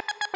you